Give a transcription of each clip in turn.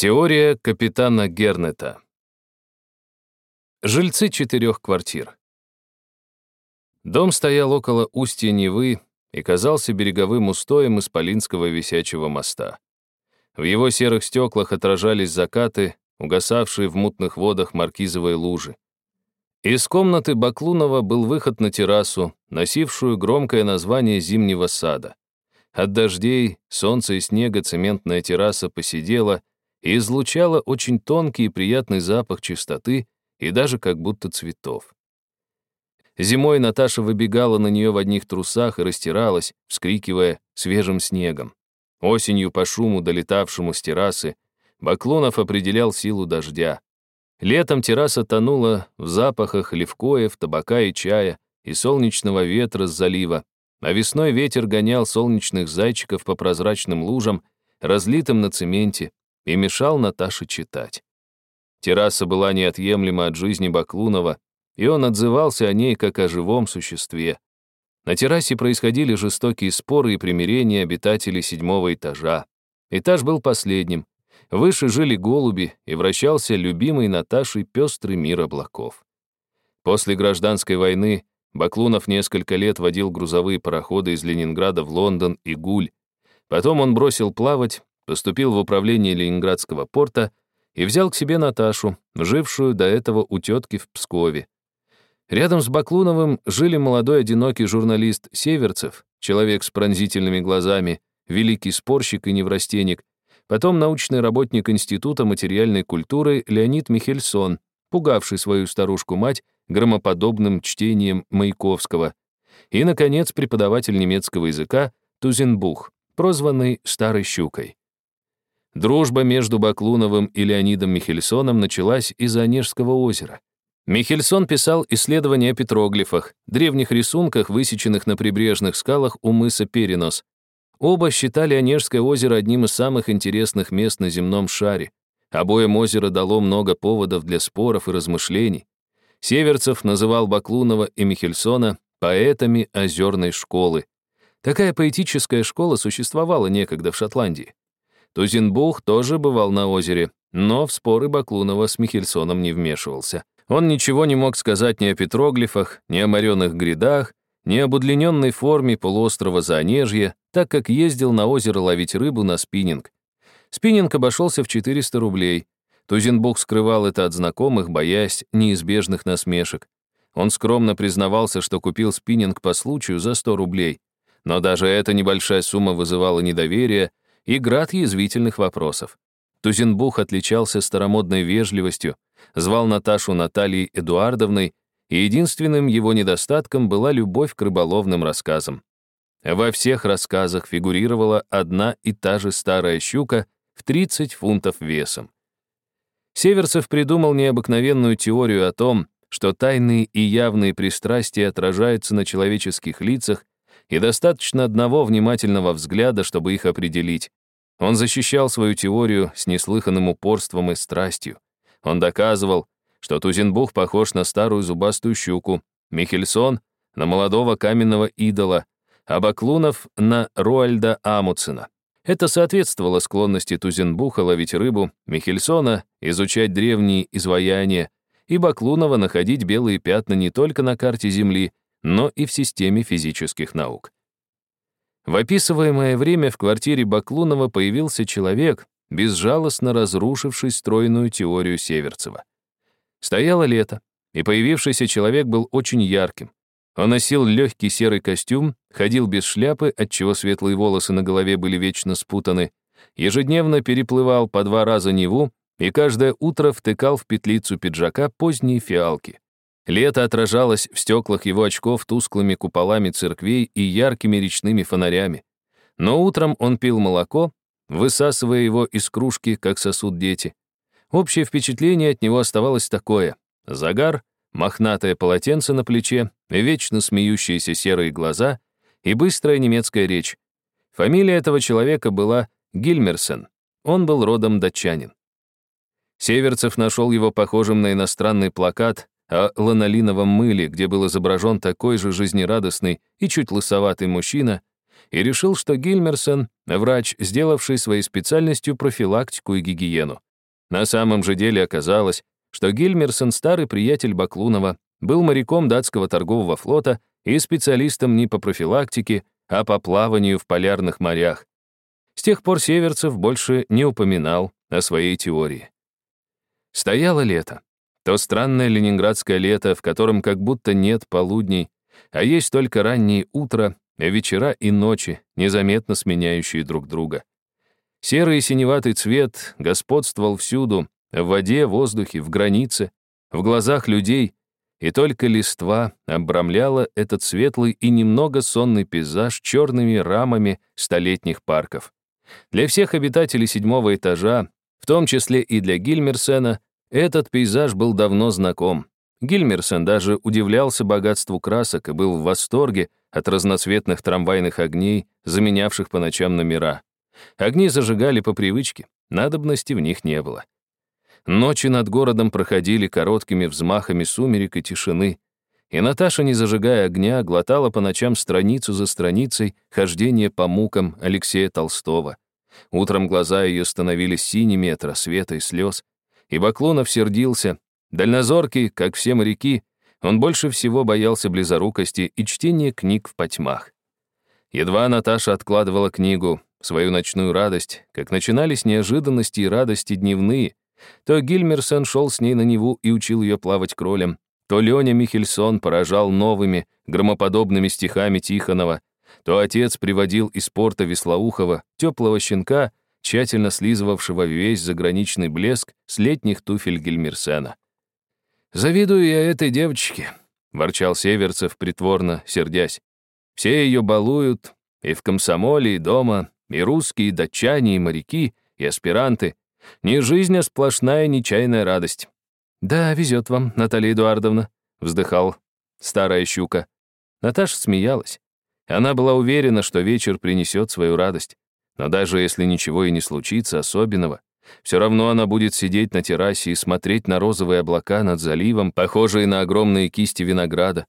Теория капитана Гернета. Жильцы четырех квартир. Дом стоял около устья Невы и казался береговым устоем Исполинского висячего моста. В его серых стеклах отражались закаты, угасавшие в мутных водах маркизовые лужи. Из комнаты Баклунова был выход на террасу, носившую громкое название зимнего сада. От дождей, солнца и снега цементная терраса посидела и излучала очень тонкий и приятный запах чистоты и даже как будто цветов. Зимой Наташа выбегала на нее в одних трусах и растиралась, вскрикивая свежим снегом. Осенью по шуму, долетавшему с террасы, Баклонов определял силу дождя. Летом терраса тонула в запахах левкоев, табака и чая, и солнечного ветра с залива, а весной ветер гонял солнечных зайчиков по прозрачным лужам, разлитым на цементе, и мешал Наташе читать. Терраса была неотъемлема от жизни Баклунова, и он отзывался о ней как о живом существе. На террасе происходили жестокие споры и примирения обитателей седьмого этажа. Этаж был последним. Выше жили голуби, и вращался любимый Наташей пестрый мир облаков. После гражданской войны Баклунов несколько лет водил грузовые пароходы из Ленинграда в Лондон и Гуль. Потом он бросил плавать поступил в управление Ленинградского порта и взял к себе Наташу, жившую до этого у тетки в Пскове. Рядом с Баклуновым жили молодой одинокий журналист Северцев, человек с пронзительными глазами, великий спорщик и неврастенник, потом научный работник Института материальной культуры Леонид Михельсон, пугавший свою старушку-мать громоподобным чтением Маяковского, и, наконец, преподаватель немецкого языка Тузенбух, прозванный «Старой щукой». Дружба между Баклуновым и Леонидом Михельсоном началась из-за Онежского озера. Михельсон писал исследования о петроглифах, древних рисунках, высеченных на прибрежных скалах у мыса Перенос. Оба считали Онежское озеро одним из самых интересных мест на земном шаре. Обоим озеро дало много поводов для споров и размышлений. Северцев называл Баклунова и Михельсона поэтами озерной школы. Такая поэтическая школа существовала некогда в Шотландии. Тузенбух тоже бывал на озере, но в споры Баклунова с Михельсоном не вмешивался. Он ничего не мог сказать ни о петроглифах, ни о мореных грядах, ни об удлиненной форме полуострова Заонежья, так как ездил на озеро ловить рыбу на спиннинг. Спиннинг обошелся в 400 рублей. Тузенбух скрывал это от знакомых, боясь неизбежных насмешек. Он скромно признавался, что купил спиннинг по случаю за 100 рублей. Но даже эта небольшая сумма вызывала недоверие, и град язвительных вопросов. Тузенбух отличался старомодной вежливостью, звал Наташу Натальей Эдуардовной, и единственным его недостатком была любовь к рыболовным рассказам. Во всех рассказах фигурировала одна и та же старая щука в 30 фунтов весом. Северцев придумал необыкновенную теорию о том, что тайные и явные пристрастия отражаются на человеческих лицах и достаточно одного внимательного взгляда, чтобы их определить. Он защищал свою теорию с неслыханным упорством и страстью. Он доказывал, что Тузенбух похож на старую зубастую щуку, Михельсон — на молодого каменного идола, а Баклунов — на Руальда Амуцена. Это соответствовало склонности Тузенбуха ловить рыбу, Михельсона — изучать древние изваяния, и Баклунова находить белые пятна не только на карте Земли, но и в системе физических наук. В описываемое время в квартире Баклунова появился человек, безжалостно разрушивший стройную теорию Северцева. Стояло лето, и появившийся человек был очень ярким. Он носил легкий серый костюм, ходил без шляпы, отчего светлые волосы на голове были вечно спутаны, ежедневно переплывал по два раза Неву и каждое утро втыкал в петлицу пиджака поздние фиалки. Лето отражалось в стеклах его очков тусклыми куполами церквей и яркими речными фонарями. Но утром он пил молоко, высасывая его из кружки, как сосуд дети. Общее впечатление от него оставалось такое. Загар, мохнатое полотенце на плече, вечно смеющиеся серые глаза и быстрая немецкая речь. Фамилия этого человека была Гильмерсен. Он был родом датчанин. Северцев нашел его похожим на иностранный плакат о ланолиновом мыле, где был изображен такой же жизнерадостный и чуть лысоватый мужчина, и решил, что Гильмерсон — врач, сделавший своей специальностью профилактику и гигиену. На самом же деле оказалось, что Гильмерсон, старый приятель Баклунова, был моряком датского торгового флота и специалистом не по профилактике, а по плаванию в полярных морях. С тех пор Северцев больше не упоминал о своей теории. Стояло лето. То странное ленинградское лето, в котором как будто нет полудней, а есть только раннее утро, вечера и ночи, незаметно сменяющие друг друга. Серый и синеватый цвет господствовал всюду, в воде, в воздухе, в границе, в глазах людей, и только листва обрамляла этот светлый и немного сонный пейзаж черными рамами столетних парков. Для всех обитателей седьмого этажа, в том числе и для Гильмерсена, этот пейзаж был давно знаком. Гильмерсен даже удивлялся богатству красок и был в восторге от разноцветных трамвайных огней, заменявших по ночам номера. Огни зажигали по привычке, надобности в них не было. Ночи над городом проходили короткими взмахами сумерек и тишины, и Наташа, не зажигая огня, глотала по ночам страницу за страницей хождение по мукам Алексея Толстого. Утром глаза ее становились синими от рассвета и слез, и Баклонов сердился. Дальнозоркий, как все моряки, он больше всего боялся близорукости и чтения книг в потьмах. Едва Наташа откладывала книгу, свою ночную радость, как начинались неожиданности и радости дневные, то Гильмерсон шел с ней на Неву и учил ее плавать кролем, то Леня Михельсон поражал новыми, громоподобными стихами Тихонова, то отец приводил из порта Веслоухова теплого щенка, тщательно слизывавшего весь заграничный блеск с летних туфель Гильмерсена. «Завидую я этой девочке», — ворчал Северцев, притворно сердясь. «Все ее балуют, и в комсомоле, и дома, и русские, и датчане, и моряки, и аспиранты. Не жизнь, а сплошная нечаянная радость. «Да, везет вам, Наталья Эдуардовна», — вздыхал старая щука. Наташа смеялась. Она была уверена, что вечер принесет свою радость. Но даже если ничего и не случится особенного, все равно она будет сидеть на террасе и смотреть на розовые облака над заливом, похожие на огромные кисти винограда.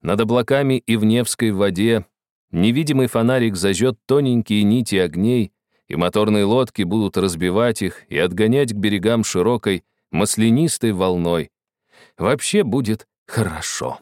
Над облаками и в Невской воде невидимый фонарик зажжет тоненькие нити огней, и моторные лодки будут разбивать их и отгонять к берегам широкой, маслянистой волной. Вообще будет хорошо.